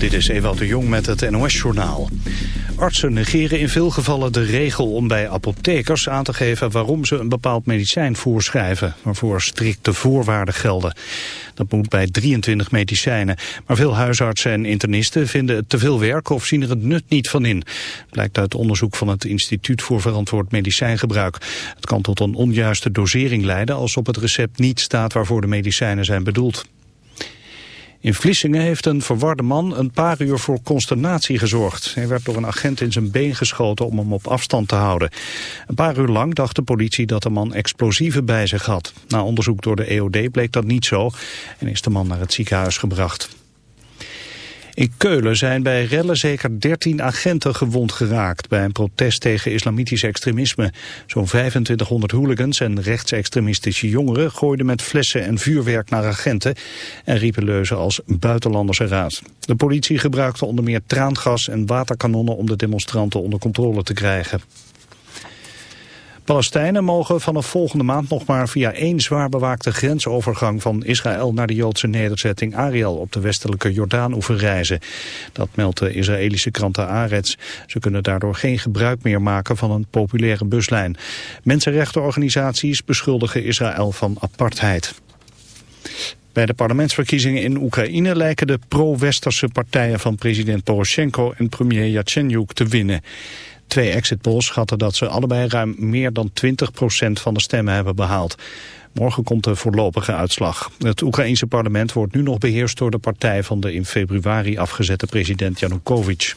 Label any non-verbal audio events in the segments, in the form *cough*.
Dit is Ewald de Jong met het NOS-journaal. Artsen negeren in veel gevallen de regel om bij apothekers aan te geven waarom ze een bepaald medicijn voorschrijven, waarvoor strikte voorwaarden gelden. Dat moet bij 23 medicijnen. Maar veel huisartsen en internisten vinden het te veel werk of zien er het nut niet van in. Blijkt uit onderzoek van het Instituut voor Verantwoord Medicijngebruik. Het kan tot een onjuiste dosering leiden als op het recept niet staat waarvoor de medicijnen zijn bedoeld. In Vlissingen heeft een verwarde man een paar uur voor consternatie gezorgd. Hij werd door een agent in zijn been geschoten om hem op afstand te houden. Een paar uur lang dacht de politie dat de man explosieven bij zich had. Na onderzoek door de EOD bleek dat niet zo en is de man naar het ziekenhuis gebracht. In Keulen zijn bij rellen zeker 13 agenten gewond geraakt bij een protest tegen islamitisch extremisme. Zo'n 2500 hooligans en rechtsextremistische jongeren gooiden met flessen en vuurwerk naar agenten en riepen leuzen als buitenlanders eruit. De politie gebruikte onder meer traangas en waterkanonnen om de demonstranten onder controle te krijgen. Palestijnen mogen vanaf volgende maand nog maar via één zwaar bewaakte grensovergang van Israël naar de Joodse nederzetting Ariel op de westelijke jordaan reizen. Dat meldt de Israëlische krant Haaretz. Ze kunnen daardoor geen gebruik meer maken van een populaire buslijn. Mensenrechtenorganisaties beschuldigen Israël van apartheid. Bij de parlementsverkiezingen in Oekraïne lijken de pro-westerse partijen van president Poroshenko en premier Yatsenyuk te winnen. Twee exit polls schatten dat ze allebei ruim meer dan 20% van de stemmen hebben behaald. Morgen komt de voorlopige uitslag. Het Oekraïense parlement wordt nu nog beheerst door de partij van de in februari afgezette president Yanukovych.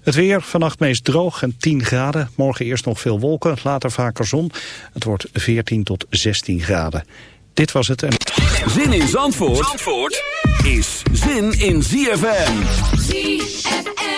Het weer, vannacht meest droog en 10 graden. Morgen eerst nog veel wolken, later vaker zon. Het wordt 14 tot 16 graden. Dit was het. En... Zin in Zandvoort, Zandvoort is zin in ZFM. ZFM.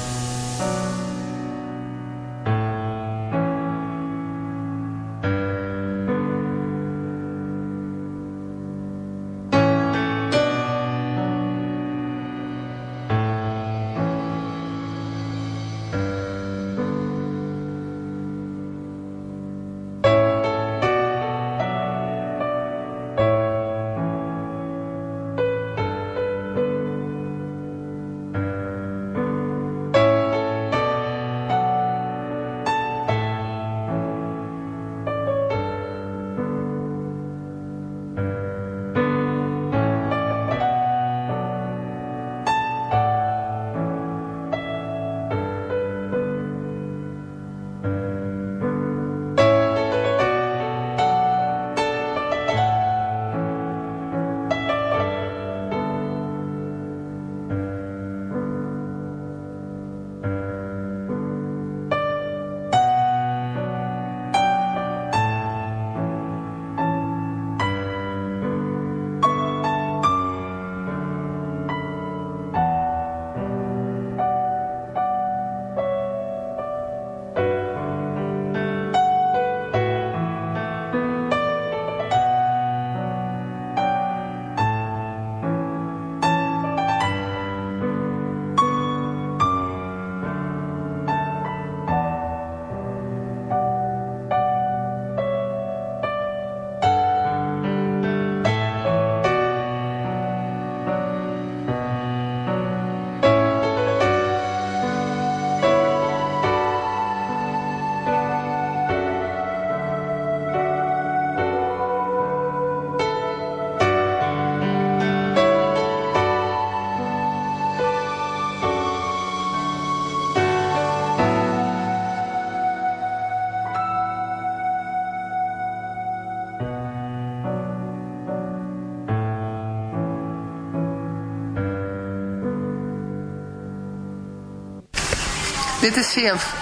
Dit is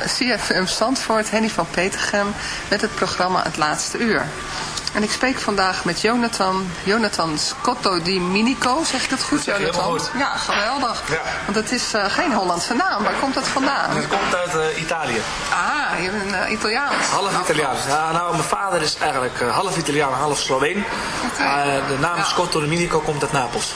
CFM Zandvoort, Henny van Petergem, met het programma Het Laatste Uur. En ik spreek vandaag met Jonathan, Jonathan Scotto di Minico, zeg ik dat goed, Jonathan? Ja, geweldig. Ja. Want het is uh, geen Hollandse naam, waar komt dat vandaan? Het komt uit uh, Italië. Ah, je bent uh, Italiaans. Half nou, Italiaans. Ja, nou, mijn vader is eigenlijk half Italiaan, half Sloveen. Okay. de naam ja. Scotto di Minico komt uit Napels.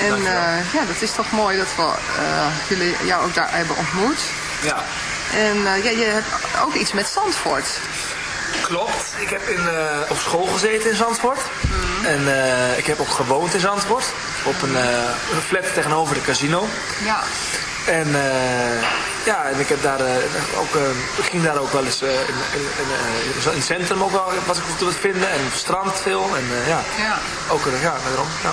En eh, ja, dat is toch mooi dat we eh, jullie jou ook daar hebben ontmoet. ja. En eh, ja, je hebt ook iets met Zandvoort. Klopt. Ik heb in, op school gezeten in Zandvoort. En eh, ik heb ook gewoond in Zandvoort. Op een, flat tegenover de casino. Ja. En ja, en ik heb daar ook, ik ging daar ook wel eens in, in, in, in het centrum ook wel was ik te wat vinden. En op het strand veel. En ja, Ja. ook ja, daarom. Ja.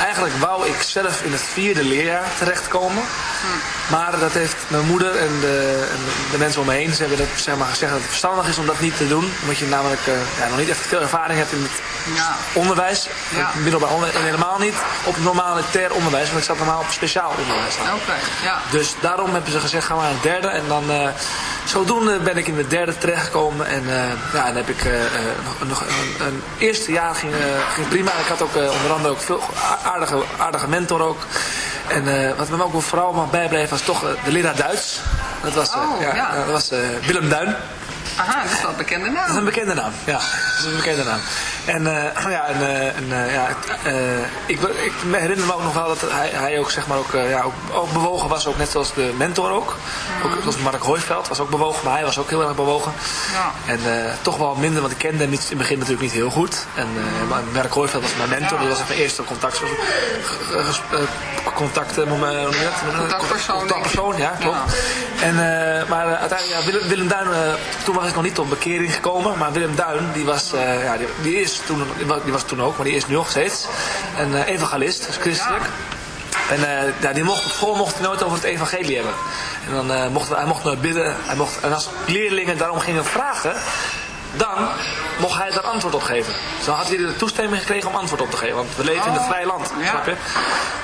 Eigenlijk wou ik zelf in het vierde leerjaar terechtkomen. Maar dat heeft mijn moeder en de, en de mensen om me heen ze hebben dat, zeg maar, gezegd dat het verstandig is om dat niet te doen. Omdat je namelijk eh, ja, nog niet echt veel ervaring hebt in het Ja. onderwijs. Ja. Het middelbaar onderwijs. En helemaal niet op normaal ter onderwijs. Want ik zat normaal op speciaal onderwijs. Oké, ja. Dus daarom hebben ze gezegd, gaan we naar het derde. En dan, eh, zodoende ben ik in het derde terechtgekomen. En eh, ja, dan heb ik eh, eh, nog, nog een, een eerste jaar ging, ging prima. Ik had ook onder andere ook veel aardige, aardige mentor ook. En wat me ook vooral mag bijblijven was toch de leraar Duits. Dat was, Oh, ja. dat was Willem Duin. Aha, dat is wel een bekende Dat is een naam. bekende naam, ja. Dat is een bekende naam. En, eh, ja, en, eh, en, eh, ja, ik, ik herinner me ook nog wel dat hij, hij ook, zeg maar, ook, ja, ook, ook bewogen was, ook net zoals de mentor ook. Ook zoals Mark Hooiveld was ook bewogen, maar hij was ook heel erg bewogen. Ja. En toch wel minder, want ik kende hem niet, in het begin natuurlijk niet heel goed. En maar Mark Hooiveld was mijn mentor, dat was echt mijn eerste contact. contact? Contactpersoon, Contactpersoon, ja, klopt. En, eh, maar uiteindelijk, ja, Willem, Willem Duin, toen was ik nog niet tot bekering gekomen. Maar Willem Duin, die was, eh, ja, die, is toen, die was, toen ook, maar die is nu nog steeds. Een eh, evangelist, dus christelijk. En ja, die mocht, school mocht hij nooit over het evangelie hebben. En dan mocht hij mocht nooit bidden. Hij mocht, en als leerlingen daarom gingen vragen, dan mocht hij daar antwoord op geven. Dus dan had hij de toestemming gekregen om antwoord op te geven. Want we leven in het vrije land, ja. snap je?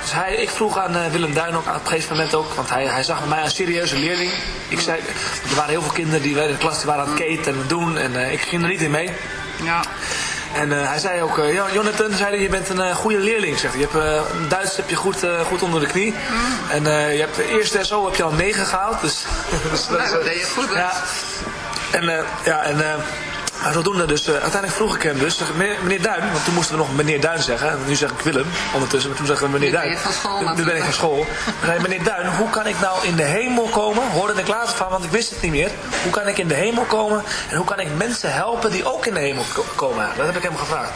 Dus hij, ik vroeg aan eh, Willem Duin ook aan het gegeven moment ook, want hij, hij zag bij mij een serieuze leerling. Ik zei, er waren heel veel kinderen die in de klas die waren aan het keten en het doen en eh, ik ging er niet in mee. Ja. En eh, hij zei ook, ja, Jonathan, zei hij, je bent een goede leerling. Zegt hij. Je hebt, Duits heb je goed, goed onder de knie. En eh, je hebt de eerste SO heb je al 9 gehaald. Dus, dus *laughs* Nou, dat deed je goed? Ja. En, ja, en maar zodoende dus, eh, uiteindelijk vroeg ik hem dus, zeg, meneer, meneer Duin, want toen moesten we nog meneer Duin zeggen. En nu zeg ik Willem ondertussen, maar toen zeggen we meneer Nu ben Duin. van school Nu- Nu ben ik van school. Zei meneer Duin, hoe kan ik nou in de hemel komen? Hoorde ik later van, want ik wist het niet meer. Hoe kan ik in de hemel komen? En hoe kan ik mensen helpen die ook in de hemel ko- komen? Dat heb ik hem gevraagd.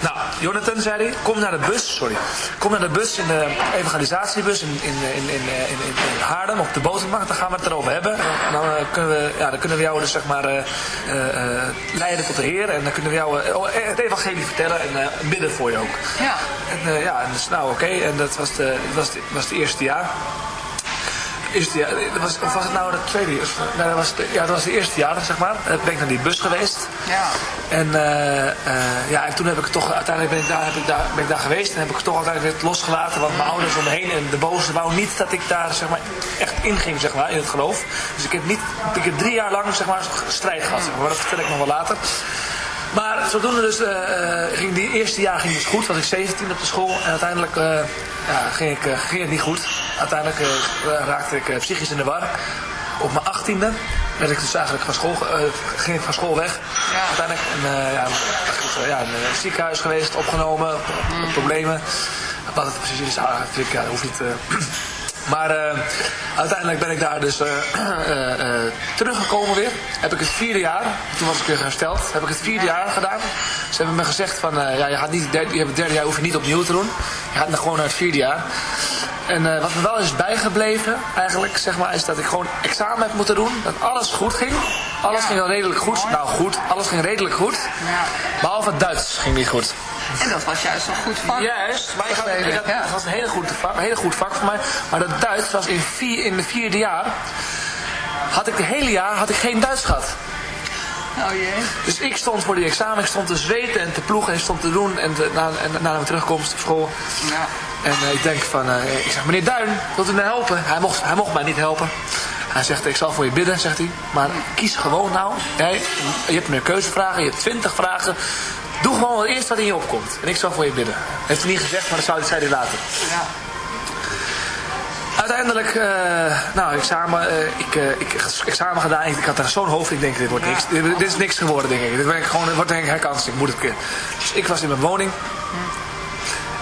Nou, Jonathan zei hij, kom naar de bus, sorry. Kom naar de bus, in de evangelisatiebus in, in, in, in, in, in, Haarlem, op de botermarkt. Dan gaan we het erover hebben. En dan, eh, kunnen we, ja, dan kunnen we jou dus zeg maar eh, eh, leiden tot de Heer. En dan kunnen we jou oh, het evangelie vertellen en bidden voor je ook. Ja. En uh, ja, dus nou oké, okay. en dat was, de, was, de, was het eerste jaar. Eerste jaar, was, of was het nou het tweede jaar? Nee, dat was, de, ja, dat was het eerste jaar, zeg maar. Dan ben ik naar die bus geweest. Ja. En, uh, uh, ja, en toen heb ik toch, uiteindelijk ben ik, daar, heb ik daar, ben ik daar geweest en heb ik het toch uiteindelijk weer losgelaten. Want mijn ouders om me heen en de boze wou niet dat ik daar zeg maar, echt inging zeg maar, in het geloof. Dus ik heb, niet, ik heb drie jaar lang zeg maar, strijd gehad. Zeg maar, maar dat vertel ik nog wel later. Maar zodoende dus, uh, ging die eerste jaar ging dus goed. Was ik 17 op de school. En uiteindelijk ja, ging, ik, uh, ging het niet goed. Uiteindelijk raakte ik psychisch in de war. Op mijn achttiende werd ik dus eigenlijk van school, ging ik van school weg. Ja. Uiteindelijk en, ja, ja, in het ziekenhuis geweest, opgenomen, mm. problemen. Wat het precies is, ja, ik, ja, hoeft niet... *clears throat* Maar uh, uiteindelijk ben ik daar dus uh, uh, *clears throat* teruggekomen weer. Heb ik het vierde jaar, toen was ik weer hersteld, heb ik het vierde jaar gedaan. Ze hebben me gezegd van, ja, je, gaat niet, je hebt het derde jaar hoef je niet opnieuw te doen. Je gaat gewoon naar het vierde jaar. En wat me wel is bijgebleven eigenlijk, zeg maar, is dat ik gewoon examen heb moeten doen. Dat alles goed ging. Alles Ja. ging wel redelijk goed. Mooi. Nou goed, alles ging redelijk goed. Ja. Behalve het Duits ging niet goed. En dat was juist een goed vak. Juist, maar ik had, ik had, Ja. het was een hele goed vak, een hele goed vak voor mij. Maar dat Duits was in, vier, in de vierde jaar. Had ik de hele jaar had ik geen Duits gehad. Oh jee. Dus ik stond voor die examen, ik stond te zweten en te ploegen en stond te doen. En, te- na, en na mijn terugkomst op school. Ja. En eh, ik denk van, eh, ik zeg, meneer Duin, wilt u mij helpen? Hij mocht, hij mocht mij niet helpen. Hij zegt, ik zal voor je bidden, zegt hij. Maar kies gewoon nou. Jij, je hebt meer keuzevragen, je hebt twintig vragen. Doe gewoon het eerste wat in je opkomt. En ik zal voor je bidden. Heeft hij niet gezegd, maar dat zou- zei hij later. Ja. Uiteindelijk, eh, nou, examen, eh, ik, eh, ik examen gedaan. Ik, ik had er zo'n hoofd. Ik denk, dit wordt niks. Dit, dit is niks geworden, denk ik. Dit wordt gewoon, wordt denk ik herkansing. Moet ik, eh. dus ik was in mijn woning.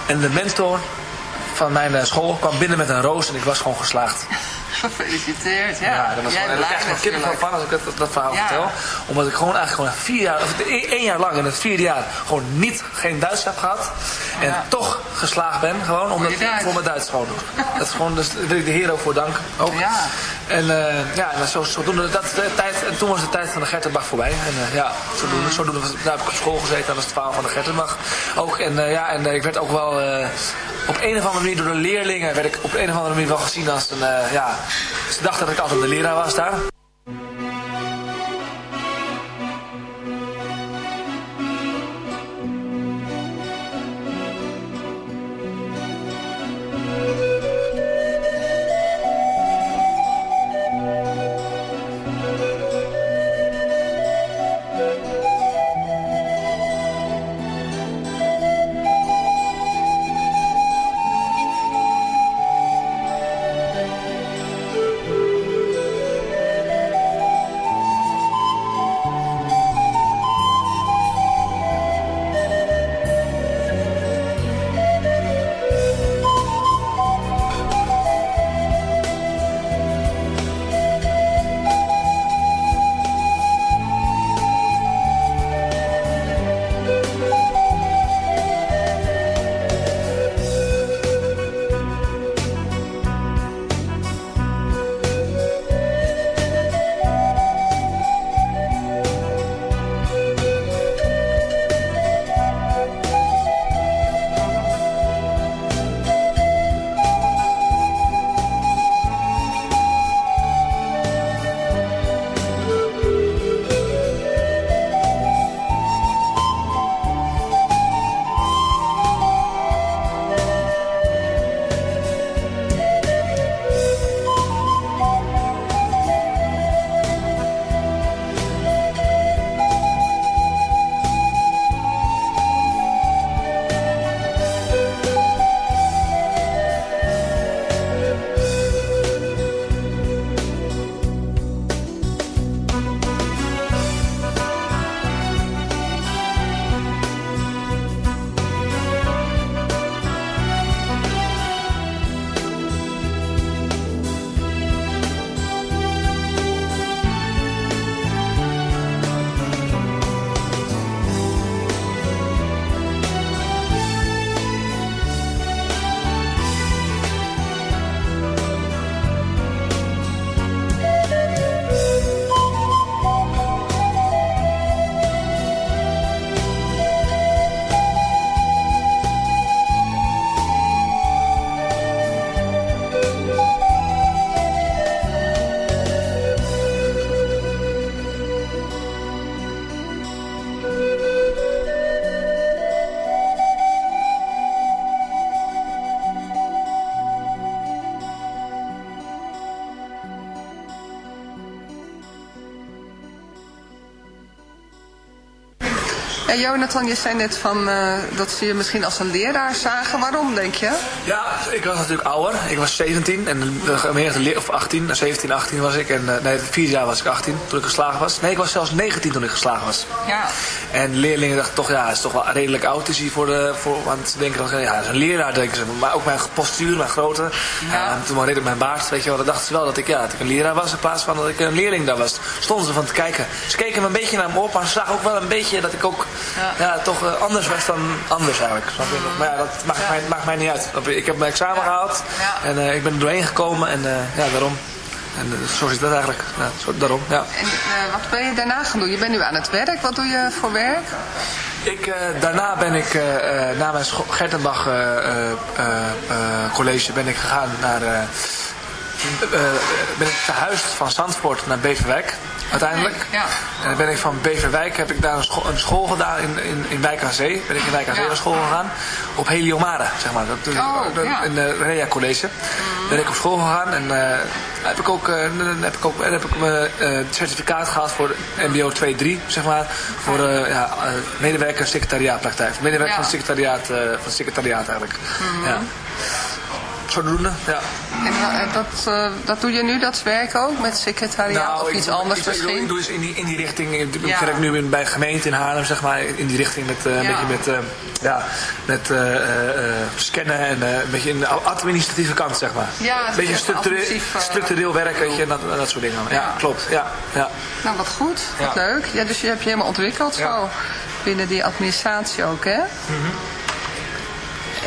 En de mentor van mijn school kwam binnen met een roos en ik was gewoon geslaagd. Gefeliciteerd. Ja, Ja, dat was Jij gewoon, krijg ik kippenvel van als ik dat, dat verhaal Ja. vertel. Omdat ik gewoon eigenlijk gewoon vier jaar, of e- één jaar lang in het vierde jaar gewoon niet, geen Duits heb gehad. En Ja. toch geslaagd ben, gewoon omdat Duits. voor mijn Duits gewoon doe. Dat is gewoon, dus daar wil ik de Heer ook voor danken. Ook. Ja. En eh, ja, en zo, zodoende, dat, de tijd, en toen was de tijd van de Gertenbach voorbij. En eh, ja, zodoende, zodoende was, daar heb ik op school gezeten, dat was het verhaal van de Gertenbach. Ook, en eh, ja, en ik werd ook wel op een of andere manier door de leerlingen, werd ik op een of andere manier wel gezien als een, ja, ze dachten dat ik altijd de leraar was daar. Jonathan, je zei net van, eh, dat ze je misschien als een leraar zagen. Waarom, denk je? Ja, ik was natuurlijk ouder. Ik was 17 en leer- of 18, 17, 18 was ik. En eh, nee, het vierde jaar was ik 18 toen ik geslagen was. Nee, ik was zelfs 19 toen ik geslagen was. Ja. En leerlingen dachten toch, ja, het is toch wel redelijk oud is hij voor de, voor, want ze denken dan, ja, dat is een leraar, denken ze. Maar ook mijn postuur, mijn grootte. Ja. En toen maar redelijk mijn baard, weet je wel, dan dachten ze wel dat ik, ja, dat ik een leraar was in plaats van dat ik een leerling daar was. Stonden ze van te kijken. Ze keken me een beetje naar me op, maar ze zagen ook wel een beetje dat ik ook, Ja. ja, toch eh, anders was dan anders eigenlijk. Snap je? Maar ja, dat maakt, Ja. Mij, maakt mij niet uit. Ik heb mijn examen gehaald en eh, ik ben er doorheen gekomen en eh, ja, daarom. En uh, zo zit dat eigenlijk. Ja, zo, daarom, ja. En uh, wat ben je daarna gaan doen? Je bent nu aan het werk. Wat doe je voor werk? Ik, uh, daarna ben ik na mijn Gertenbach college ben ik gegaan naar... ben ik verhuisd van Zandvoort naar Beverwijk uiteindelijk. Ja. En dan ben ik van Beverwijk, heb ik daar een school, een school gedaan in, in, in Wijk aan Zee. Ben ik in Wijk aan Zee naar school gegaan. Op Heliomare, zeg maar. Dat, oh, ja. In de Rea College. Mm. Ben ik op school gegaan en uh, heb ik ook, uh, heb ik ook heb ik mijn uh, certificaat gehad voor MBO 2-3, zeg maar. Voor ja, medewerker secretariaatpraktijk. Medewerker van secretariaat, van secretariaat eigenlijk. Mm. Ja zodoende, ja. En dat, uh, dat doe je nu, dat werk ook, met secretariaat nou, of iets doe, anders ik, misschien? Ik doe, dus in die, in die richting, ik ja. werk nu bij gemeente in Haarlem, zeg maar, in die richting met, ja. een beetje met, ja, met scannen en een beetje in de administratieve kant, zeg maar. Ja, een beetje structureel, structureel werk, weet je, en dat, dat soort dingen. Ja, ja, klopt, ja. ja. Nou, wat goed, wat leuk. Ja, dus je hebt je helemaal ontwikkeld zo, binnen die administratie ook, hè? Mm -hmm.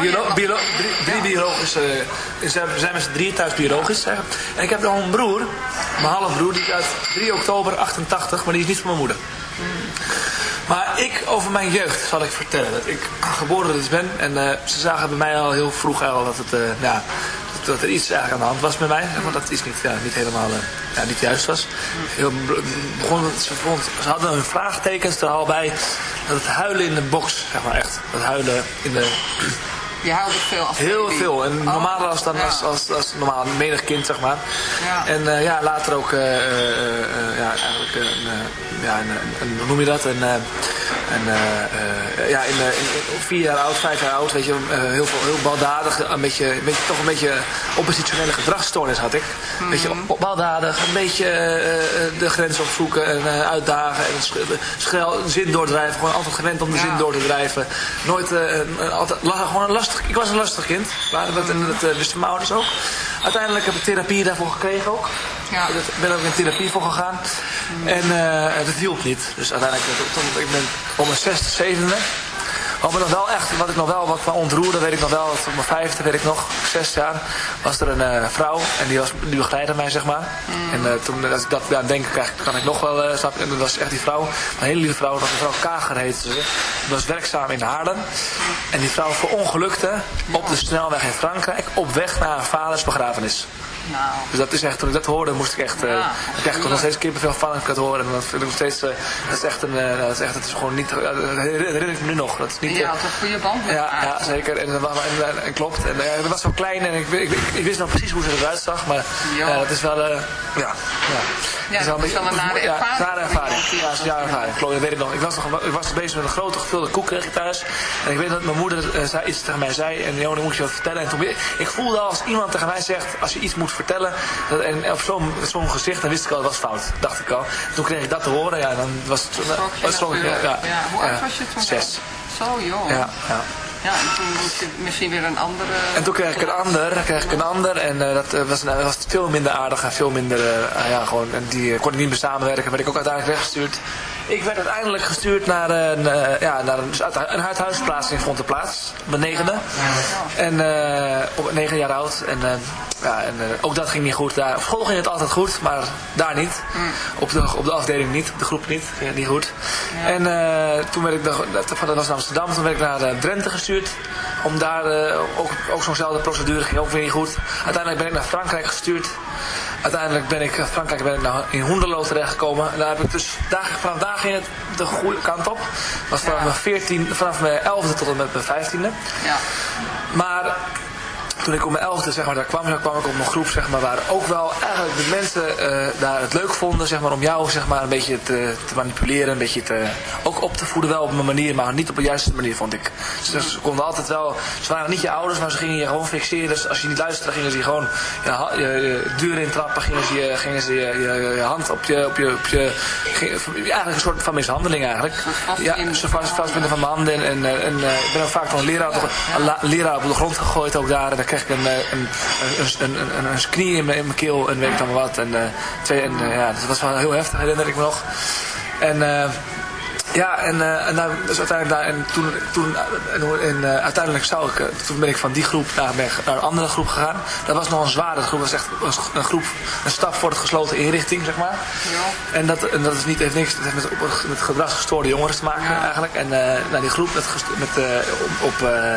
Biolo biolo drie, biologische... We zijn met z'n drieën thuis biologisch. Hè. En ik heb nog een broer, mijn halfbroer, die is uit 3 oktober 88, maar die is niet van mijn moeder. Maar ik, over mijn jeugd, zal ik vertellen. Dat ik geboren dus ben. En uh, ze zagen bij mij al heel vroeg al dat, het, uh, ja, dat er iets aan de hand was met mij. Maar dat iets niet, ja, niet helemaal ja, niet juist was. Heel, begon, ze, vond, ze hadden hun vraagtekens er al bij. Dat het huilen in de box, zeg maar echt. Dat huilen in de... Je huilde veel af. Heel veel. En normaal als dan ja. als, als, als normaal menig kind, zeg maar. Ja. En uh, ja, later ook, uh, uh, ja, eigenlijk, een, ja, een, een, hoe noem je dat? Een, een, ja, in, in, vier jaar oud, vijf jaar oud, weet je, heel, veel, heel baldadig, een beetje, een beetje, toch een beetje oppositionele gedragsstoornis had ik. Mhm. Een beetje op, baldadig, een beetje de grens opzoeken en uitdagen en schel, zin doordrijven. Gewoon altijd gewend om de Ja. zin door te drijven. Nooit, altijd, gewoon een lastig ik was een lastig kind. Maar dat, en dat wisten mijn ouders ook. Uiteindelijk heb ik therapie daarvoor gekregen ook. Ja. Ik ben ook in therapie voor gegaan. En uh, dat hielp niet. Dus uiteindelijk, toen, ik ben om mijn zesde, zevende. Wat me nog wel echt, wat ik nog wel wat me ontroerde, weet ik nog wel, op mijn vijfde weet ik nog, zes jaar, was er een uh, vrouw en die, was, die begeleidde mij, zeg maar. Mm. En uh, toen, als ik dat aan denk, krijg, kan ik nog wel, uh, snap en dat was echt die vrouw, een hele lieve vrouw, dat was mevrouw Kager heette ze. Die was werkzaam in Haarlem. En die vrouw verongelukte op de snelweg in Frankrijk, op weg naar haar vaders begrafenis. Nou. Dus dat is echt, toen ik dat hoorde, moest ik echt, uh, Ja. ik krijg ik nog steeds kippenvel van ik dat hoor. En dat vind ik nog steeds, uh, dat is echt een, uh, dat is echt, dat is gewoon niet, uh, dat herinner ik me nu nog. Dat is niet, Je had een goede band met ja, ja, zeker. En, en, en, en klopt. En, uh, dat was wel klein en ik, ik, ik, ik, wist nog precies hoe ze eruit zag. Maar Ja. uh, dat is wel, uh, ja. ja. Ja, Het dat is wel een nare ja, ervaring. nare ervaring. Ja, dat is een ervaring. Klopt, dat weet ik nog. Ik was, nog, ik was bezig met een grote gevulde koek kreeg ik thuis. En ik weet dat mijn moeder uh, zei, iets tegen mij zei. En Johan, moet je wat vertellen. En toen, ik voelde al als iemand tegen mij zegt, als je iets moet vertellen. Dat, en op zo'n zo'n gezicht, dan wist ik al, dat was fout. Dacht ik al. Toen kreeg ik dat te horen. Ja, dan was het... Was natuurlijk. ja, Ja, Hoe oud was je toen? Zes. Zo jong. Ja, ja. Ja, en toen moest je misschien weer een andere... En toen kreeg ik een ander, kreeg ik een ander en uh, dat uh, was, uh, was veel minder aardig en veel minder, ja gewoon, en die kon ik niet meer samenwerken, werd ik ook uiteindelijk weggestuurd. Ik werd uiteindelijk gestuurd naar een, ja, naar een, een huishuisplaats in Fonteplaats, op mijn negende. En op negen jaar oud. En, ja, en ook dat ging niet goed. Daar, op school ging het altijd goed, maar daar niet. Op, de, op de afdeling niet, op de groep niet. Ging het niet goed. En toen werd ik, de, dat was in Amsterdam, toen werd ik naar Drenthe gestuurd. Om daar ook, ook zo'nzelfde procedure ging ook weer niet goed. Uiteindelijk ben ik naar Frankrijk gestuurd. Uiteindelijk ben ik, Frankrijk ben ik naar, in Hoenderloo terechtgekomen. En daar heb ik dus, daar, vanaf daar ging het de goede kant op. was vanaf, Ja. mijn 14, vanaf mijn 11e tot en met mijn 15e. Ja. Maar toen ik op mijn elfde zeg maar, daar kwam, kwam ik op een groep zeg maar, waar ook wel eigenlijk de mensen eh, daar het leuk vonden zeg maar, om jou zeg maar, een beetje te, te manipuleren, een beetje te, ook op te voeden wel op een manier, maar niet op de juiste manier vond ik. Ze, ze konden altijd wel, ze waren niet je ouders, maar ze gingen je gewoon fixeren. Dus als je niet luisterde, gingen ze je gewoon je, ha- je, je deur intrappen, gingen ze je, gingen ze je, je, hand op je, op je, op je ging- eigenlijk een soort van mishandeling eigenlijk. Ja, ze vast, vastbinden van mijn handen en, en, en eh, ik ben ook vaak van een leraar, een leraar op de grond gegooid ook daar. En kreeg ik een, eh, een, een, een, een, knie in mijn, in mijn keel en weet ik dan wat. En, eh, twee, en eh, ja, dat was wel heel heftig, herinner ik me nog. En eh, ja, en, eh, en, daar, dus uiteindelijk daar, en toen, toen en, eh, uiteindelijk zou ik, eh, toen ben ik van die groep naar, ben naar een andere groep gegaan. Dat was nog een zware groep, dat was echt een groep, een stap voor het gesloten inrichting, zeg maar. En dat, en dat is niet, heeft niks, dat heeft met, met gedragsgestoorde jongeren te maken eigenlijk. En eh nou, die groep met, met, eh, op, op, eh,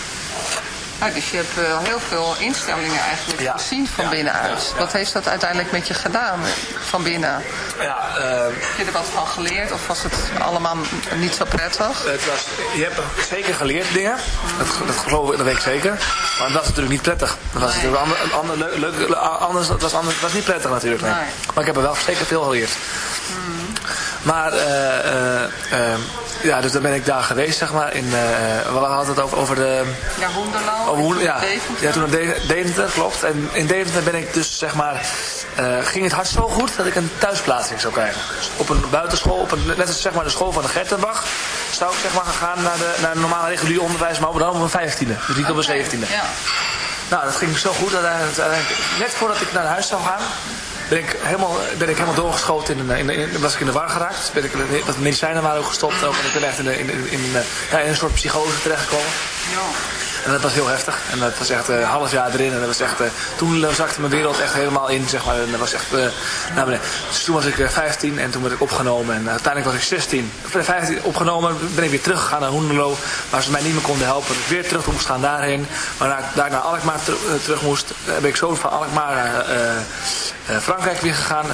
Dus je hebt eh, heel veel instellingen eigenlijk Ja. gezien van Ja. binnenuit. Ja. Wat heeft dat uiteindelijk met je gedaan van binnen? ja, eh, Heb je er wat van geleerd of was het allemaal niet zo prettig? Het was, je hebt er zeker geleerd dingen. Dat, dat geloof ik, dat weet ik zeker. Maar het was natuurlijk niet prettig. Dat was natuurlijk een ander, leuk, leuk, anders, het was anders, het was niet prettig natuurlijk. Nee. Nee. Maar ik heb er wel zeker veel geleerd. Maar, eh, eh, eh, ja, dus dan ben ik daar geweest, zeg maar. In, eh, we hadden het over, over de... Ja, Hoenderlo. Oh, ja, Deventer. ja, toen naar De- Deventer, klopt. En in Deventer ben ik dus, zeg maar, ging het hart zo goed dat ik een thuisplaatsing zou krijgen. Dus op een buitenschool, op een, net als zeg maar, de school van de Gertenbach, zou ik zeg maar gaan naar, de, naar normale regulier onderwijs, maar dan op mijn vijftiende, dus niet op mijn zeventiende. Ja. Nou, dat ging zo goed dat net voordat ik naar huis zou gaan, ben ik helemaal, ben ik helemaal doorgeschoten in, in, in, was ik in de war geraakt. Ben ik, wat medicijnen waren ook gestopt ook, en ik ben echt in, in, in een soort psychose terechtgekomen. Ja. En dat was heel heftig. En dat was echt eh, een half jaar erin. En dat was echt, eh, toen eh, zakte mijn wereld echt helemaal in, zeg maar. En dat was echt eh, naar beneden. Dus toen was ik eh, 15 en toen werd ik opgenomen. En eh, uiteindelijk was ik 16. Of, eh, 15 opgenomen, ben ik weer teruggegaan naar Hoenderloo. Waar ze mij niet meer konden helpen. Ik weer terug moest gaan daarheen. Maar daar naar Alkmaar ter- eh, terug moest, eh, ben ik zo van Alkmaar naar eh, eh, Frankrijk weer gegaan.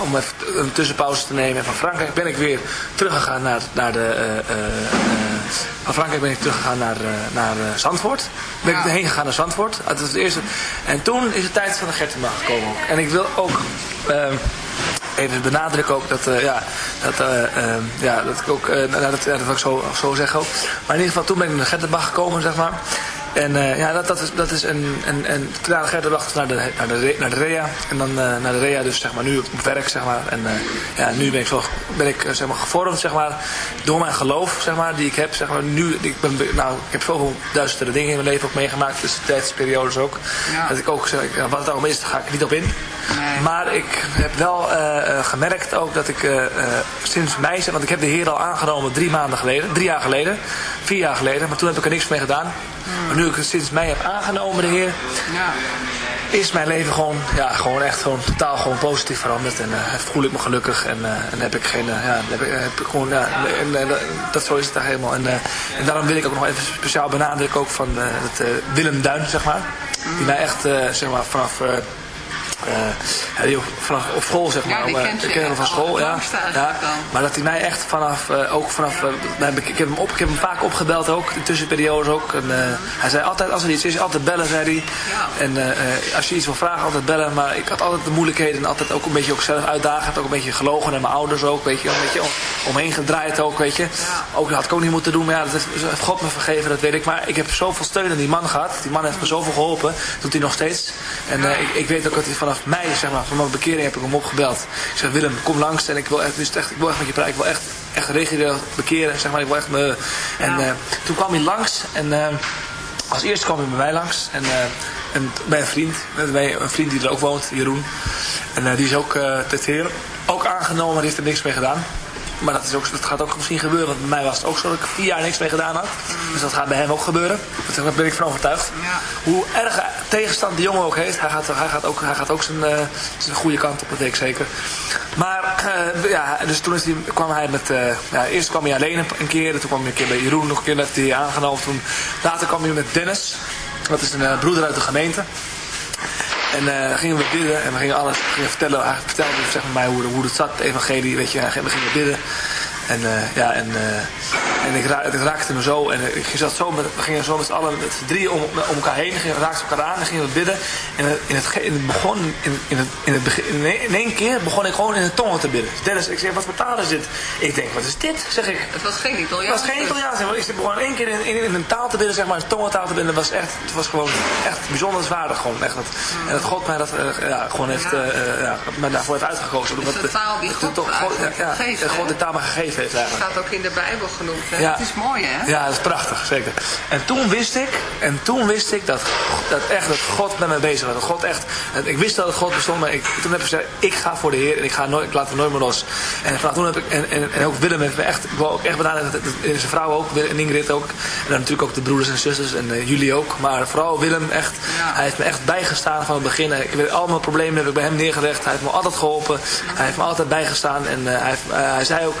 Om even een tussenpauze te nemen. En van Frankrijk ben ik weer teruggegaan naar, naar de... eh, eh, eh, van Frankrijk ben ik teruggegaan naar, naar Zandvoort. Ben ik heen gegaan naar Zandvoort. Dat was het eerste. En toen is de tijd van de Gertenbach gekomen. ook. En ik wil ook ehm, even benadrukken ook dat, ja, dat, eh, ehm, ja, dat ik ook, eh, nou, dat, dat wil ik zo, zo zeggen ook. Maar in ieder geval toen ben ik naar de Gertenbach gekomen, zeg maar. En eh, ja, dat, dat is, dat is een, een, een na de Gertenbach naar de, naar, de, naar de REA. En dan eh, naar de REA dus zeg maar nu op werk, zeg maar. En eh, ja, nu ben ik, zo, ben ik zeg maar, gevormd, zeg maar, door mijn geloof, zeg maar, die ik heb, zeg maar. Nu, ik, ben, nou, ik heb zoveel duizenden dingen in mijn leven ook meegemaakt, dus tijdsperiodes ook. Ja. Dat ik ook zeg, wat het allemaal is, daar ga ik niet op in. Nee. Maar ik heb wel eh, eh, gemerkt ook dat ik eh, sinds mei, want ik heb de Heer al aangenomen drie maanden geleden, drie jaar geleden, vier jaar geleden, maar toen heb ik er niks mee gedaan. Maar nu ik het sinds mei heb aangenomen, de Heer, Ja. is mijn leven gewoon, ja, gewoon echt gewoon totaal gewoon positief veranderd. En eh, voel ik me gelukkig en, en heb ik geen, ja, heb ik, heb ik gewoon, ja, en, dat- zo is het daar helemaal. En, en daarom wil ik ook nog even speciaal benadrukken ook van het, Willem Duin, zeg maar. Die mij echt, zeg maar, vanaf... eh, eh, ja, die vanaf op school zeg maar. Ja, eh, ik ken hem van school, ja. ja. Maar dat hij mij echt vanaf, eh, ook vanaf, eh, ik, ik, heb hem op, ik heb hem vaak opgebeld ook, in tussenperiodes ook. En, eh, hij zei altijd, als er iets is, altijd bellen, zei hij. En eh, eh, als je iets wil vragen, altijd bellen. Maar ik had altijd de moeilijkheden en altijd ook een beetje ook zelf uitdagen. Ook een beetje gelogen naar mijn ouders ook, weet je. Een beetje om, omheen gedraaid ook, weet je. Ook dat had ik ook niet moeten doen, maar ja, dat heeft, God me vergeven, dat weet ik. Maar ik heb zoveel steun aan die man gehad. Die man heeft me zoveel geholpen, doet hij nog steeds. En eh, ik, ik weet ook dat hij vanaf mij, zeg maar, van mijn bekering heb ik hem opgebeld. Ik zeg, Willem, kom langs en ik wil echt, dus echt, ik wil echt met je praten. Ik wil echt, echt regionaal bekeren, zeg maar. Ik wil echt me... En eh, toen kwam hij langs en... eh, als eerste kwam hij bij mij langs. En, eh, en bij een vriend. Een vriend die er ook woont, Jeroen. En die is ook uh, heer ook aangenomen, maar die heeft er niks mee gedaan. Maar dat, is ook, dat gaat ook misschien gebeuren. Want bij mij was het ook zo dat ik vier jaar niks mee gedaan had. Dus dat gaat bij hem ook gebeuren. Daar ben ik van overtuigd. Ja. Hoe erg tegenstand die jongen ook heeft, hij gaat, hij gaat ook, hij gaat ook zijn, uh, zijn goede kant op, dat weet ik zeker. Maar uh, ja, dus toen is die, kwam hij met, uh, ja, eerst kwam hij alleen een, keer, toen kwam hij een keer bij Jeroen nog een keer, dat hij aangenomen. Toen, later kwam hij met Dennis, dat is een broeder uit de gemeente. En uh, gingen we bidden en we gingen alles gingen vertellen. Hij vertelde zeg maar, mij hoe, hoe het zat, het evangelie, weet je. En we gingen bidden. En uh, ja, en, uh, en ik ra het raakte me zo. En ik zat zo met, we gingen zo met z'n allen, met drieën om, om elkaar heen. We raakten elkaar aan en gingen we bidden. En in het, in het begon, in, in, het, in, het begin, in één keer begon ik gewoon in de tongen te bidden. Dennis, ik zeg, wat voor taal is dit? Ik denk, wat is dit? Zeg ik. Het was geen Italiaans. Het was geen Italiaans. Ik begon één keer in, in, in, een taal te bidden, zeg maar, een tongentaal te bidden. Was echt, het was gewoon echt bijzonder zwaardig. Gewoon, echt, dat, mm. En dat God mij dat uh, ja, gewoon heeft, ja. Ja, mij daarvoor heeft uitgekozen. Is de taal die God, toch, God, ja. God de taal gegeven Het staat ook in de Bijbel genoemd. Hè? Ja. Het is mooi, hè? Ja, dat is prachtig, zeker. En toen wist ik, en toen wist ik dat, dat echt dat God met me bezig was. Dat God echt, ik wist dat het God bestond, maar ik, toen heb ik gezegd, ik ga voor de Heer en ik, ga nooit, ik laat hem nooit meer los. En vanaf toen heb ik, en, en, en ook Willem heeft me echt, ik wil ook echt en zijn vrouw ook, en Ingrid ook. En dan natuurlijk ook de broeders en zusters en uh, jullie ook. Maar vooral Willem, echt, ja. hij heeft me echt bijgestaan van het begin. Ik weet, al mijn problemen heb ik bij hem neergelegd. Hij heeft me altijd geholpen. Hij heeft me altijd bijgestaan. En uh, hij, uh, hij zei ook,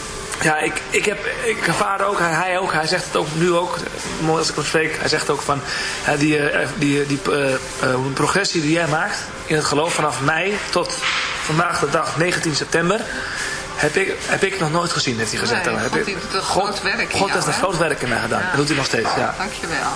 ja, ik, ik heb, ik ervaar ook, hij, hij ook, hij zegt het ook nu ook, mooi als ik hem spreek, hij zegt ook van, die, uh, die, die uh, progressie die jij maakt in het geloof vanaf mei tot vandaag de dag 19 september, heb ik, heb ik nog nooit gezien, heeft hij gezegd. Nee, God heeft een groot werk in God heeft een groot werk in mij gedaan. Ja. Dat doet hij nog steeds, ja. Dankjewel.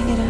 sing it out.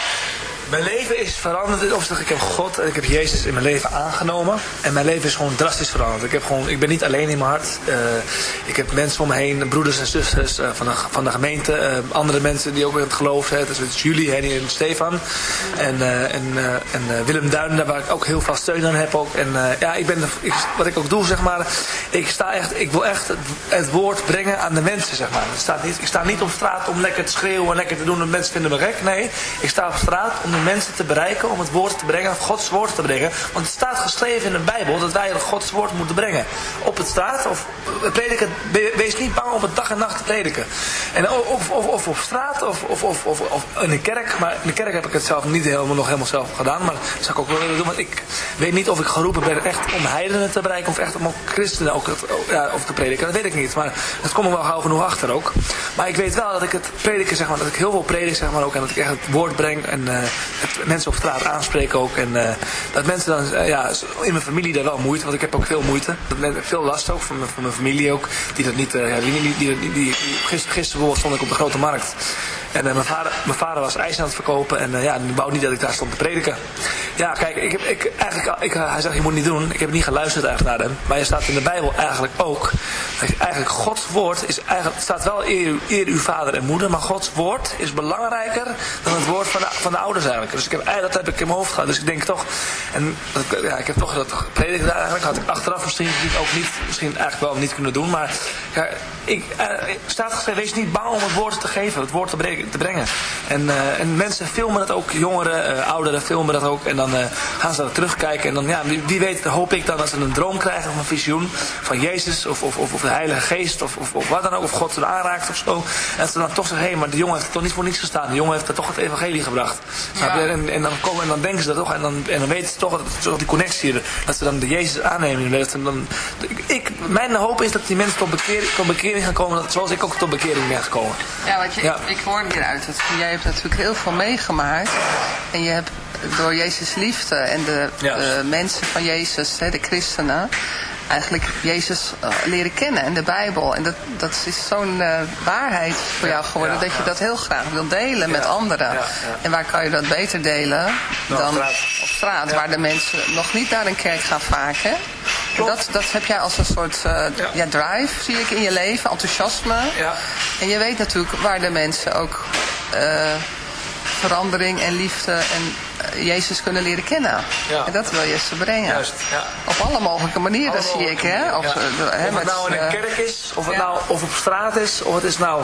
Is veranderd. Of ik heb God en ik heb Jezus in mijn leven aangenomen. En mijn leven is gewoon drastisch veranderd. Ik, heb gewoon, ik ben niet alleen in mijn hart. Uh, ik heb mensen om me heen, broeders en zusters uh, van, de, van de gemeente. Uh, andere mensen die ook in het geloof zijn. Dus is Julie, Henny en Stefan. En, en, en Willem Duinen, waar ik ook heel veel steun aan heb. Ook. En ja, ik ben, wat ik ook doe, zeg maar. Ik, sta echt, ik wil echt het, het woord brengen aan de mensen, zeg maar. Ik sta, niet, ik sta niet op straat om lekker te schreeuwen en lekker te doen. En mensen vinden me gek. Nee, ik sta op straat om de mensen te bereiken, om het woord te brengen, Gods woord te brengen. Want het staat geschreven in de Bijbel dat wij Gods woord moeten brengen. Op het straat, of prediken, wees niet bang om het dag en nacht te prediken. En of, of, of op straat, of, of, of, of, in de kerk. Maar in de kerk heb ik het zelf niet helemaal, nog helemaal zelf gedaan. Maar dat zou ik ook wel willen doen. Want ik weet niet of ik geroepen ben echt om heidenen te bereiken. Of echt om christenen ook ja, of te prediken. Dat weet ik niet. Maar dat kom ik wel gauw genoeg achter ook. Maar ik weet wel dat ik het prediken, zeg maar, dat ik heel veel predik, zeg maar ook. En dat ik echt het woord breng. En uh, het mensen op straat aanspreken ook. En uh, dat mensen dan, uh, ja, in mijn familie daar wel moeite, want ik heb ook veel moeite. Dat veel last ook van mijn, van mijn familie ook. Die dat niet, ja, die, die, die, die, gisteren, stond ik op de grote markt. En mijn, vader, mijn vader was ijs aan het verkopen en ja, die wou niet dat ik daar stond te prediken. Ja, kijk, ik heb, ik, eigenlijk, ik, hij zegt je moet niet doen. Ik heb niet geluisterd eigenlijk naar hem. Maar je staat in de Bijbel eigenlijk ook. Eigenlijk Gods woord is eigenlijk, staat wel eer, eer uw vader en moeder. Maar Gods woord is belangrijker dan het woord van de, van de ouders eigenlijk. Dus dat heb ik in mijn hoofd gehad. Dus ik denk toch, en ja, ik heb toch dat gepredikt eigenlijk. Had ik achteraf misschien ook niet, misschien eigenlijk wel niet kunnen doen. Maar ja, ik, uh, staat geschreven, wees niet bang om het woord te geven, het woord te brengen te brengen. En, uh, en mensen filmen dat ook, jongeren, uh, ouderen filmen dat ook. En dan gaan ze dat terugkijken. En dan, ja, wie, wie, weet, hoop ik dan dat ze een droom krijgen of een visioen van Jezus of, of, of, of de Heilige Geest of, of, of, wat dan ook. Of God ze aanraakt of zo. En ze dan toch zeggen, hé, hey, maar de jongen heeft er toch niet voor niets gestaan. De jongen heeft er toch het evangelie gebracht. Ja. En, en, dan komen, en dan denken ze dat toch. En dan, en dan weten ze toch dat, die connectie, dat ze dan de Jezus aannemen. Dat dan, ik, mijn hoop is dat die mensen tot bekering, tot bekering gaan komen. Zoals ik ook tot bekering ben gekomen. Ja, want je, ja. ik hoor hieruit. Dat, jij hebt natuurlijk heel veel meegemaakt. En je hebt door Jezus liefde en de, de mensen van Jezus, hè, de christenen eigenlijk Jezus uh, leren kennen en de Bijbel. En dat, dat is zo'n uh, waarheid voor jou geworden dat je dat heel graag wil delen met anderen. En waar kan je dat beter delen dan op straat, waar de mensen nog niet naar een kerk gaan vaak. Hè? Dat, dat heb jij als een soort uh, ja. drive, zie ik in je leven, enthousiasme. En je weet natuurlijk waar de mensen ook verandering en liefde en eh, Jezus kunnen leren kennen. Ja. En dat wil je ze brengen. Juist, ja. Op alle mogelijke manieren zie ik. Hè? Of, ja. hè, of het nou in een kerk is, of het nou of op straat is, of het is nou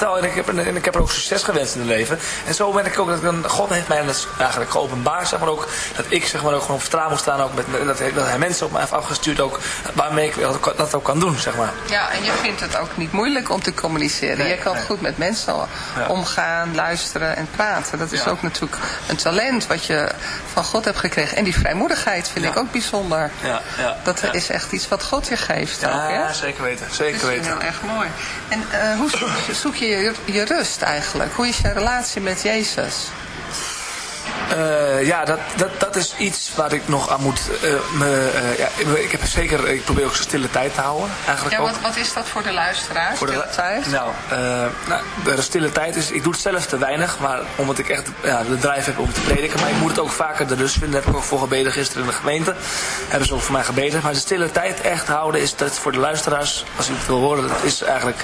en ik, heb, en ik heb er ook succes gewenst in het leven. En zo ben ik ook, dat ik dan, God heeft mij dat eigenlijk geopenbaard, zeg maar ook. Dat ik zeg maar ook gewoon op straat moet staan, ook met, dat, dat hij mensen op mij heeft afgestuurd, ook waarmee ik dat, dat ook kan doen, zeg maar. Ja, en je vindt het ook niet moeilijk om te communiceren. Nee, je kan nee. goed met mensen Ja. omgaan, luisteren en praten. Dat is Ja. ook natuurlijk een talent wat je van God hebt gekregen. En die vrijmoedigheid vind Ja. ik ook bijzonder. Ja, ja, Dat is echt iets wat God je geeft ook, hè? Ja, zeker weten, zeker Dat is weten. heel erg mooi. En eh, hoe zoek, zoek je, je je rust eigenlijk? Hoe is je relatie met Jezus? Eh, ja, dat, dat, dat is iets waar ik nog aan moet. eh, me, eh, ja, ik, heb zeker, ik probeer ook zo'n stille tijd te houden. Eigenlijk Ja, ook. wat, wat is dat voor de luisteraar? Voor de, Stille tijd? Nou, nou, de stille tijd is, ik doe het zelf te weinig, maar omdat ik echt ja, de drive heb om te prediken. Maar ik moet het ook vaker de rust vinden. Daar heb ik ook voor gebeden gisteren in de gemeente. Hebben ze ook voor mij gebeden. Maar de stille tijd echt houden is dat voor de luisteraars, als u het wil horen, dat is eigenlijk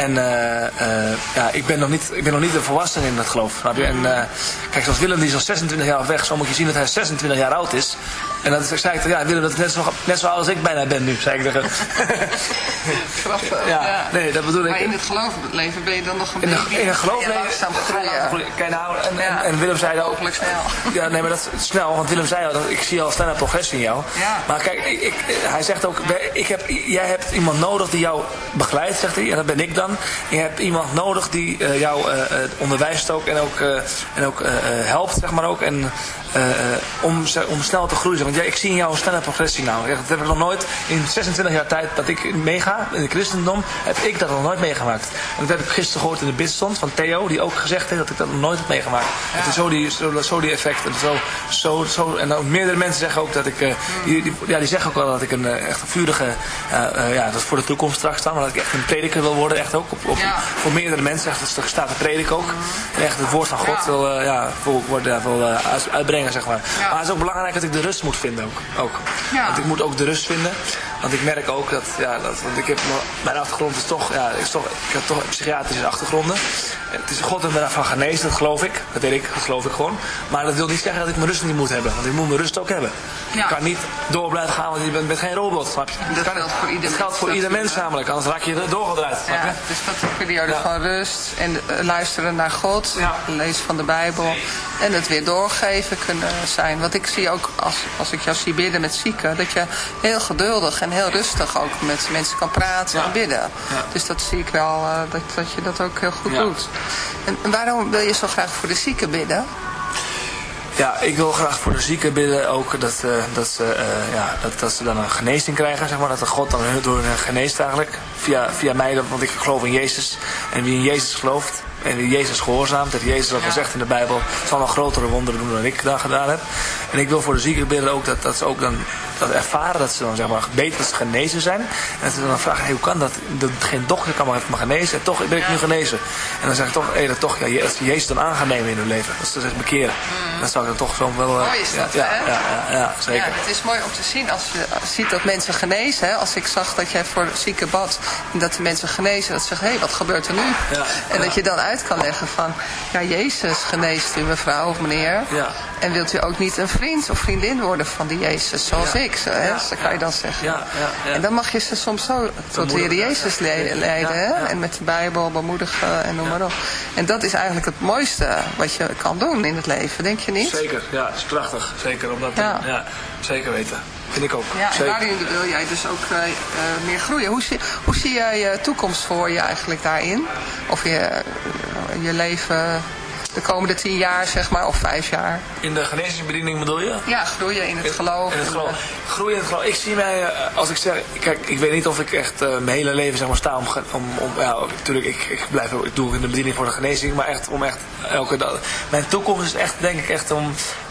En eh, eh, ja, ik ben, nog niet, ik ben nog niet een volwassene in het geloof. En eh, kijk, zoals Willem, die is al 26 jaar weg. Zo moet je zien dat hij 26 jaar oud is. En dat is, zei ik, ja, Willem, dat is net zo, net zo oud als ik bijna ben nu, zei ik tegen. *laughs* Grappig, ja, nee, dat bedoel ik. Maar in het geloofleven ben je dan nog een In een, baby? in een Ga geloof je leven. langzaam groeien. Kijk, nou, en, en, Ja. en Willem zei dat ook. Snel. *laughs* Ja, nee, maar dat is snel, want Willem zei al, dat ik zie al snelle progressie in jou. Ja. Maar kijk, ik, ik- hij zegt ook, ik heb, jij hebt iemand nodig die jou begeleidt, zegt hij. En dat ben ik dan. Je hebt iemand nodig die eh, jou eh, eh, onderwijst ook en ook, en ook helpt, zeg maar ook. En, om, ze- om snel te groeien. Want ja, ik zie in jou een snelle progressie nou. Dat heb ik nog nooit in 26 jaar tijd dat ik meega in het christendom, heb ik dat nog nooit meegemaakt. En dat heb ik gisteren gehoord in de bidstond van Theo, die ook gezegd heeft dat ik dat nog nooit heb meegemaakt. Het is zo die, zo, zo die effecten. Zo, zo, zo, en ook meerdere mensen zeggen ook dat ik, eh, die, die, ja, die zeggen ook wel dat ik een eh, echt een vurige, eh, eh, ja, dat is voor de toekomst straks dan, maar dat ik echt een prediker wil worden, echt ook. Op, op, Ja. Voor meerdere mensen, echt, dat staat te prediken ook. En echt het woord van God Ja. wil, eh, ja, wil, ja, wil eh, zeg maar. Ja. Maar het is ook belangrijk dat ik de rust moet vinden ook. ook. Ja. Want ik moet ook de rust vinden. Want ik merk ook dat, ja, dat want ik heb, mijn achtergrond is toch, ja, is toch, ik heb toch psychiatrische achtergronden. Het is God en daarvan genezen, dat geloof ik. Dat weet ik, dat geloof ik gewoon. Maar dat wil niet zeggen dat ik mijn rust niet moet hebben. Want ik moet mijn rust ook hebben. Ja. Ik kan niet door blijven gaan, want je bent, bent geen robot, snap je? Dat kan, geldt voor ieder dat geldt voor ieder mens namelijk, anders raak je doorgedraaid? Ja, dus dat is een periode van rust en eh, luisteren naar God, lezen van de Bijbel en het weer doorgeven kunnen zijn. Want ik zie ook als, als ik jou zie bidden met zieken, dat je heel geduldig en heel rustig ook met mensen kan praten Ja. en bidden. Ja. Dus dat zie ik wel, eh, dat, dat je dat ook heel goed Ja. doet. En, waarom wil je zo graag voor de zieken bidden? Ja, ik wil graag voor de zieken bidden ook dat, eh, dat, ze, eh, ja, dat, dat ze dan een genezing krijgen, zeg maar. Dat de God dan door hun geneest eigenlijk. Via, via mij, want ik geloof in Jezus. En wie in Jezus gelooft en Jezus gehoorzaamt, heeft Jezus al gezegd in de Bijbel, zal nog grotere wonderen doen dan ik daar gedaan heb. En ik wil voor de zieken bidden ook dat, dat ze ook dan dat ervaren dat ze dan zeg maar beter genezen zijn. En dat ze dan vragen, hey, hoe kan dat? dat geen dokter kan maar, maar genezen en toch ben ik nu genezen. En dan zeg ik toch, hey, dat toch ja, als Jezus dan aan gaan nemen in hun leven. Dat ze zich bekeren. Mm. Dat zou ik dan toch zo wel... eh, Mooi is dat, ja, hè? ja, ja, ja, zeker. Ja, het is mooi om te zien als je ziet dat mensen genezen. Hè? Als ik zag dat jij voor zieken bad en dat de mensen genezen, dat ze zeggen, hé, hey, wat gebeurt er nu? Ja, en dat je dan uit kan leggen van, ja, Jezus geneest u mevrouw of meneer. Ja. En wilt u ook niet een vriend of vriendin worden van die Jezus, zoals Ja. ik, zo, hè? Zo kan je dan zeggen. Ja. En dan mag je ze soms zo tot de Heer Bemoedigen, Jezus leiden. Hè? ja. En met de Bijbel bemoedigen en noem maar op. En dat is eigenlijk het mooiste wat je kan doen in het leven, denk je niet? Zeker, ja, het is prachtig. Zeker, omdat, Ja. ja. zeker weten. Vind ik ook. Ja, en daarin wil jij dus ook eh, eh, meer groeien. Hoe zie, hoe zie jij je toekomst voor je eigenlijk daarin? Of je, eh, je leven de komende tien jaar, zeg maar, of vijf jaar? In de genezingsbediening bedoel je? Ja, groeien in het geloof. In het en, geloof. Groeien in het geloof. Ik zie mij, eh, als ik zeg, kijk, ik weet niet of ik echt eh, mijn hele leven zeg maar sta om, om, om ja, natuurlijk, ik, ik blijf, ik doe in de bediening voor de genezing, maar echt om echt elke dag. Mijn toekomst is echt, denk ik, echt om,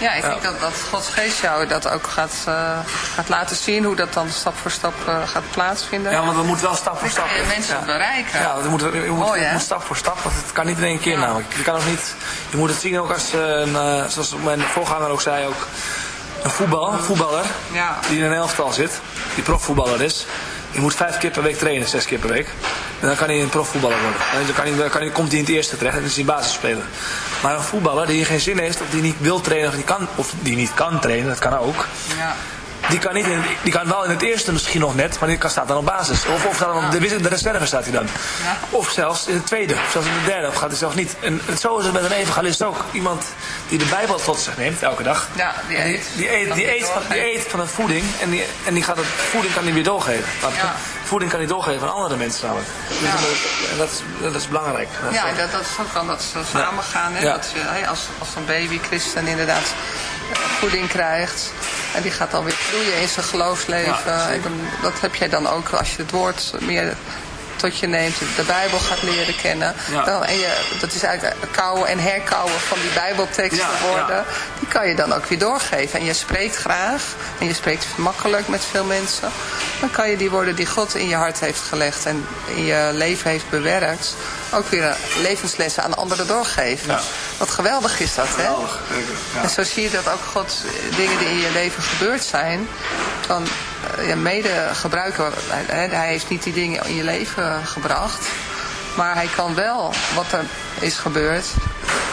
Ja, ik denk dat, dat Gods geest jou dat ook gaat, eh, gaat laten zien. Hoe dat dan stap voor stap eh, gaat plaatsvinden. Ja, want we moeten wel stap voor stap. je mensen ja. bereiken. Ja, we moeten, je moet, Mooi, je hè? moet stap voor stap, want het kan niet in één keer namelijk. Je kan ook niet, je moet het zien ook als, eh, een, zoals mijn voorganger ook zei, ook een voetbal, een voetballer Ja. die in een elftal zit, die profvoetballer is. Die moet vijf keer per week trainen, zes keer per week. En dan kan hij een profvoetballer worden. En dan, kan hij, dan kan hij, komt hij in het eerste terecht en is hij basisspeler. Maar een voetballer die geen zin heeft, of die niet wil trainen, of die, kan, of die niet kan trainen, dat kan ook. Ja. Die kan, niet in, het- die kan wel in het eerste misschien nog net, maar die kan, staat dan op basis. Of, of dan op de, de reserve staat hij dan. Ja. Of zelfs in het tweede, of zelfs in de derde, of gaat hij zelfs niet. En, en zo is het met een evangelist ook. Iemand die de Bijbel tot zich neemt, elke dag. Ja, die eet. Die, eet, die, eet, van, die eet van een voeding en die, en die gaat het, voeding kan hij weer doorgeven. Je? Ja. Voeding kan hij doorgeven aan andere mensen namelijk. Dus Ja. En dat is, dat is belangrijk. Dat is Ja, ook- dat, dat, zo kan dat zo samengaan. Hè? Ja. Dat als, als een baby christen inderdaad voeding krijgt. En die gaat dan weer groeien in zijn geloofsleven. Ja, en dat heb jij dan ook als je het woord meer tot je neemt. De Bijbel gaat leren kennen. Ja. Dan, en je, dat is eigenlijk kouwen en herkauwen van die Bijbelteksten Ja, worden. ja. Die kan je dan ook weer doorgeven. En je spreekt graag. En je spreekt makkelijk met veel mensen. Dan kan je die woorden die God in je hart heeft gelegd. En in je leven heeft bewerkt. Ook weer levenslessen aan anderen doorgeven. Wat geweldig is dat, hè? Geweldig. En zo zie je dat ook God eh, dingen die in je leven gebeurd zijn, dan mede gebruiken. Hij heeft niet die dingen in je leven gebracht, maar hij kan wel wat er is gebeurd,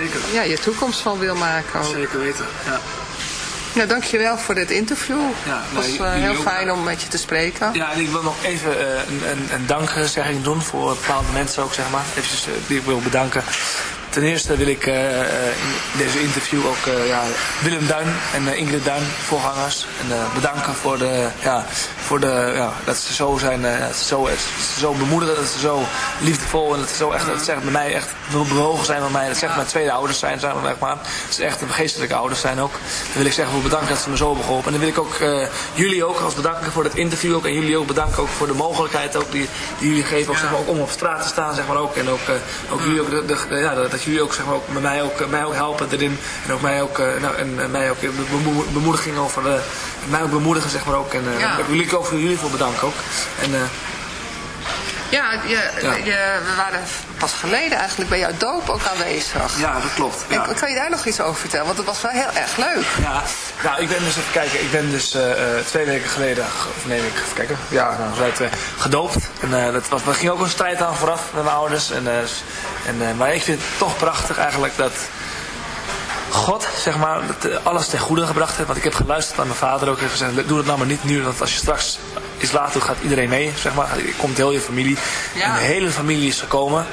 zeker. ja, je toekomst van wil maken. Ook. Zeker weten. Ja. Ja, dankjewel voor dit interview. Ja, het was nee, eh, heel fijn om met je te spreken. Ja, en ik wil nog even eh, een, een, een dankzegging doen voor bepaalde mensen ook, zeg maar. Even eh, die ik wil bedanken. Ten eerste wil ik eh, eh, in deze interview ook eh, ja, Willem Duin en Ingrid Duin, voorgangers, en, bedanken voor, de, ja, voor de, ja, dat ze zo zijn, dat zo, zo bemoedigen, dat ze zo liefdevol en dat ze zo echt, dat ze echt bij mij echt bewogen zijn van mij. Dat ze echt mijn tweede ouders zijn, zeg maar. Dat ze echt een geestelijke ouders zijn ook. Dan wil ik zeggen voor bedanken dat ze me zo hebben geholpen. En dan wil ik ook jullie ook als bedanken voor het interview ook. En jullie ook bedanken ook voor de mogelijkheid ook die, die jullie geven ook, zeg ook om op straat te staan, zeg maar ook. En ook, ook jullie ook de- ja, dat, dat jullie ook, zeg maar, ook, met mij, ook, mij ook helpen erin. En ook mij ook, nou, en, mij ook bemoediging over, mij ook bemoedigen, zeg maar ook. En ja. ik wil jullie ook voor jullie voor bedanken ook. En, ja, je, Je, we waren pas geleden eigenlijk bij jouw doop ook aanwezig. Ja, dat klopt. Ja. kan je daar nog iets over vertellen? Want het was wel heel erg leuk. Ja, nou, ik ben dus even kijken. Ik ben dus uh, twee weken geleden, of neem ik even kijken. Ja, nou, uh, gedoopt. En uh, dat, was, er ging ook een strijd aan vooraf met mijn ouders. En, en, maar ik vind het toch prachtig eigenlijk dat God, zeg maar, alles ten goede gebracht heeft. Want ik heb geluisterd aan mijn vader ook. Heeft gezegd, doe het nou maar niet nu. Want als je straks iets later gaat iedereen mee. Zeg maar. Komt heel je familie. En de hele familie is gekomen.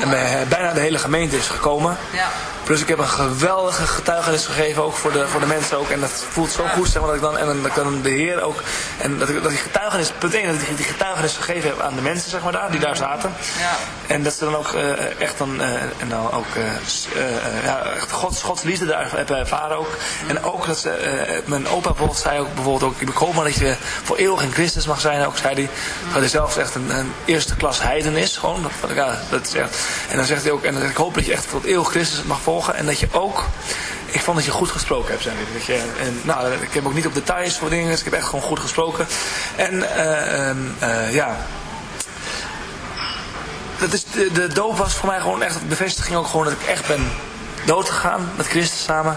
En bijna de hele gemeente is gekomen. Ja. Plus ik heb een geweldige getuigenis gegeven, ook voor de, voor de mensen ook. En dat voelt zo goed, zeg maar, dat ik dan, en dan kan de Heer ook, en dat ik dat die getuigenis, punt 1, dat ik die getuigenis gegeven heb aan de mensen, zeg maar, daar, die daar zaten. Ja. En dat ze dan ook uh, echt dan, uh, en dan ook, uh, ja, echt Gods, Gods liefde daar hebben ervaren ook. En ook dat ze, mijn opa bijvoorbeeld zei ook, bijvoorbeeld ook, ik hoop maar dat je voor eeuwig in Christus mag zijn, ook zei hij, dat hij zelfs echt een, een eerste klas heiden is, gewoon, dat, ja, dat is echt, en dan zegt hij ook, en ik hoop dat je echt tot eeuwig Christus mag volgen en dat je ook... Ik vond dat je goed gesproken hebt, zei Dat je, en, nou, ik heb ook niet op details voor dingen, dus ik heb echt gewoon goed gesproken. En uh, ja... Dat is, de, de doop was voor mij gewoon echt de bevestiging ook gewoon dat ik echt ben doodgegaan met Christus samen.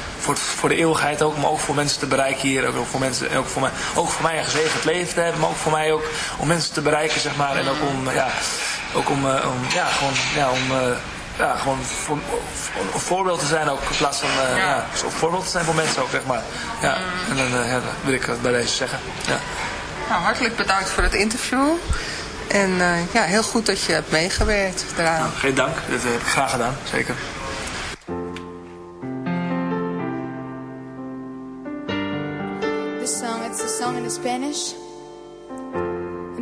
voor, voor de eeuwigheid ook, maar ook voor mensen te bereiken hier. Ook voor mensen, ook voor mij, ook voor mij een gezegend leven te hebben, maar ook voor mij ook om mensen te bereiken, zeg maar. En ook om, ja, ook om, uh, om ja, gewoon, ja, om, uh, ja, gewoon voor, een voorbeeld te zijn ook in plaats van, uh, ja. ja een voorbeeld te zijn voor mensen ook, zeg maar. Ja, en dan ja, wil ik dat bij deze zeggen. Ja. Nou, hartelijk bedankt voor het interview. En ja, heel goed dat je hebt meegewerkt eraan. Nou, geen dank, dat heb ik graag gedaan, zeker.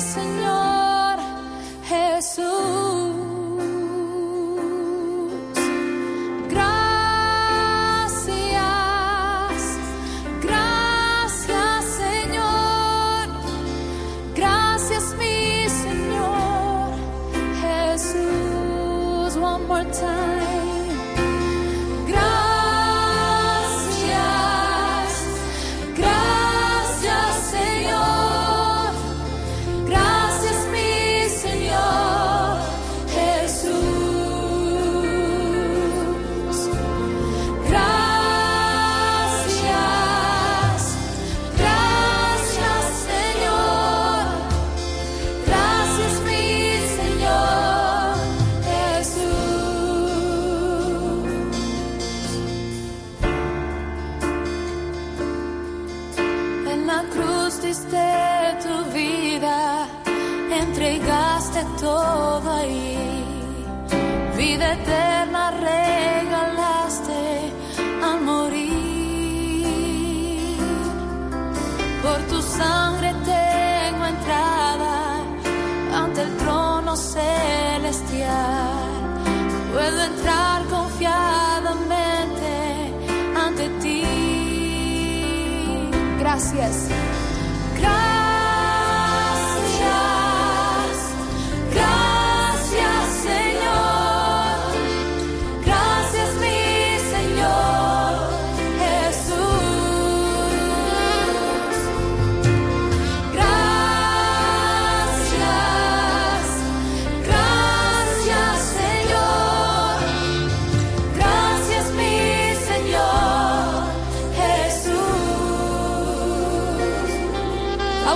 Señor Jesús.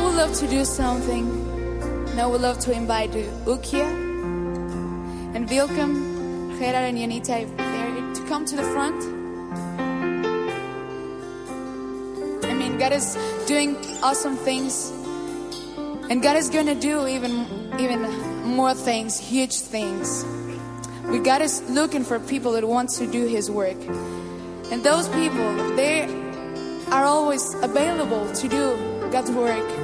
Would love to do something. And I would love to invite Ukia and Wilkem, Gerard and Janita to come to the front. I mean, God is doing awesome things. And God is going to do even even more things, huge things. But God is looking for people that want to do his work. And those people, they are always available to do God's work.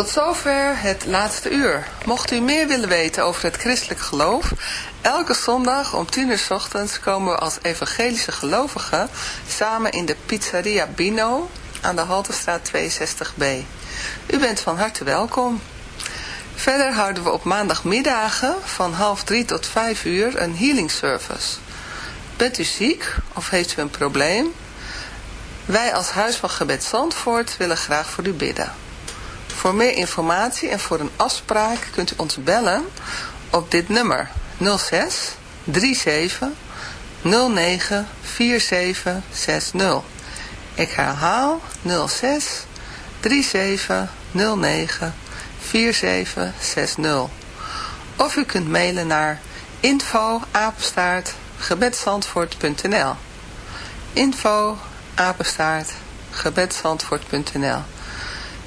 Tot zover het laatste uur. Mocht u meer willen weten over het christelijk geloof, elke zondag om 10 uur 's ochtends komen we als evangelische gelovigen samen in de pizzeria Bino aan de Haltestraat 62b. U bent van harte welkom. Verder houden we op maandagmiddagen van half drie tot vijf uur een healing service. Bent u ziek of heeft u een probleem? Wij als Huis van Gebed Zandvoort willen graag voor u bidden. Voor meer informatie en voor een afspraak kunt u ons bellen op dit nummer 06 37 09 47 60. Ik herhaal 06 37 09 47 60. Of u kunt mailen naar info info apenstaart gebedsandvoort.nl